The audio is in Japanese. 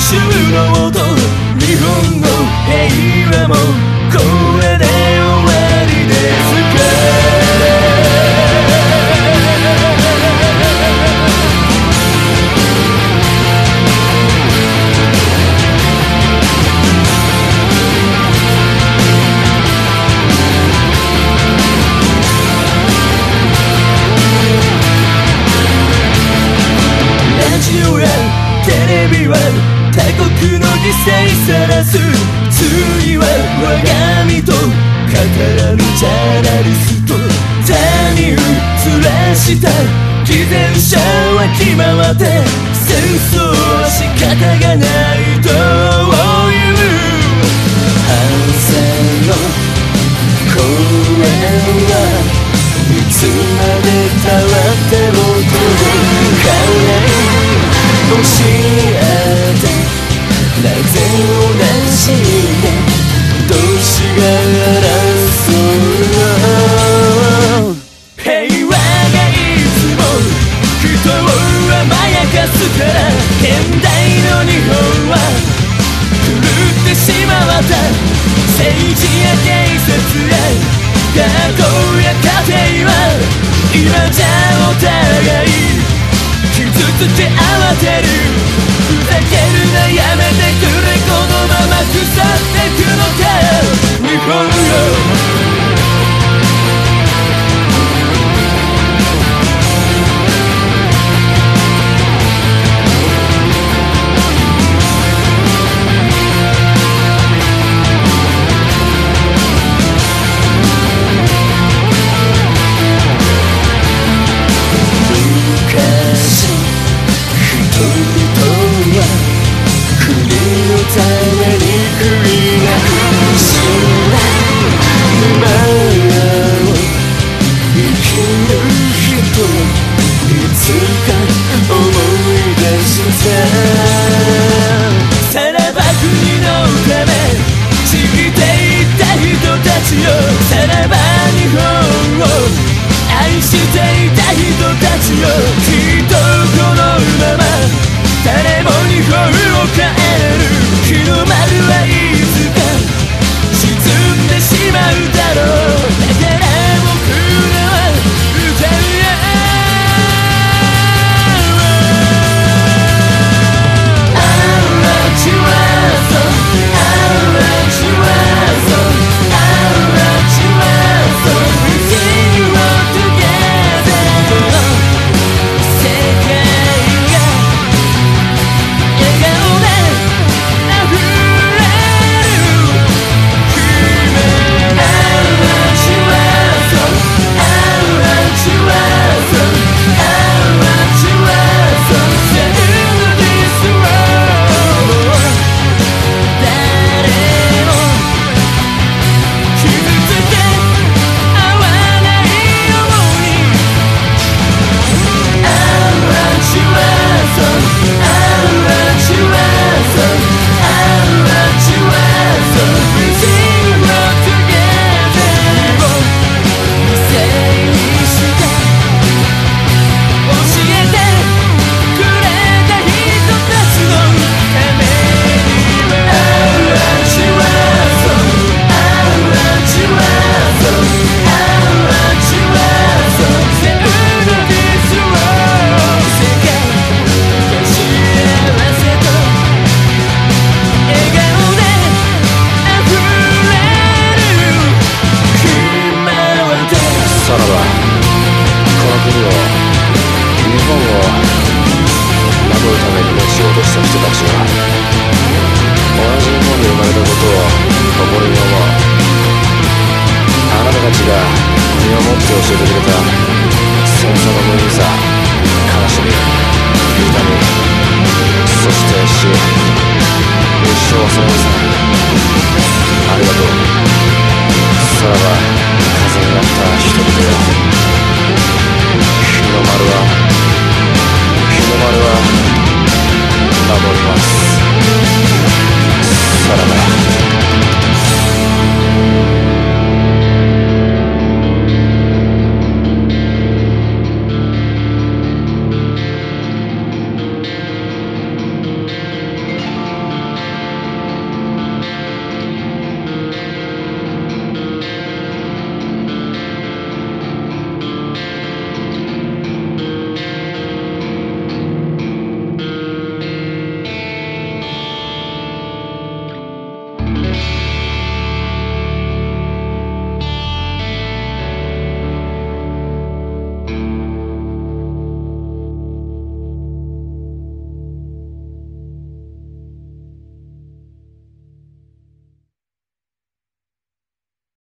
く後の音日本の平和もこ他国の犠牲さらす次は我が身と語らぬジャーナリスト他人ずらした偽善者は決まって戦争は仕方がないという反戦の声はいつまでたわっても届かない教えなぜ同じで同士が争う平和がいつも人を甘やかすから現代の日本は狂ってしまった政治や警察や学校や家庭は今じゃお互い傷つけ慌てるした人たちが同じ日本で生まれたことを誇りに思うあなたたちが身をもって教えてくれた戦争の